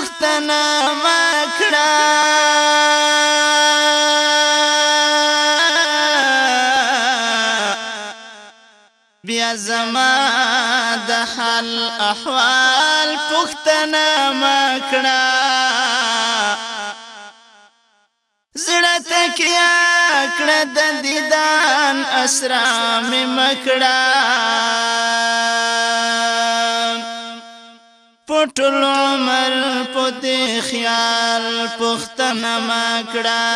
غختنا مکړه بیا زما د حال احوال پختنا مکړه زړه تکیا کړه د دیدان اسرام مکړه پټل عمر پته خیال پختنه ماکړه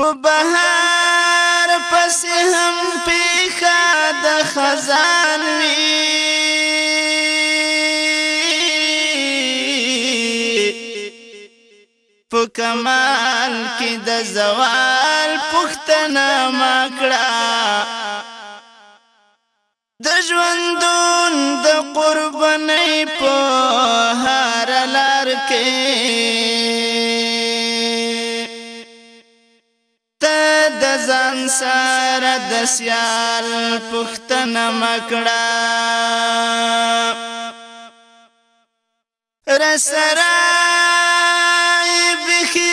په بهار پس هم پیخا د خزان وی په کمال کې د زوال پختنه ماکړه د ژوندون د قربانۍ په هر لار کې ته د ځان سره د سیال پښتنه مکړه رسرای بخي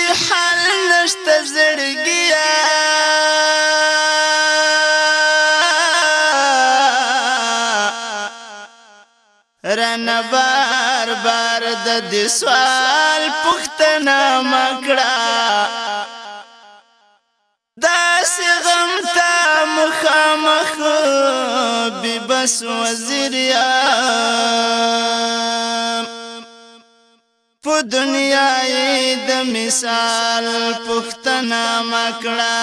رن بار بار د دې سوال پښتنه مکړه داس غم ته مخامخ بس وزیر یا په دنیا د مثال پښتنه مکړه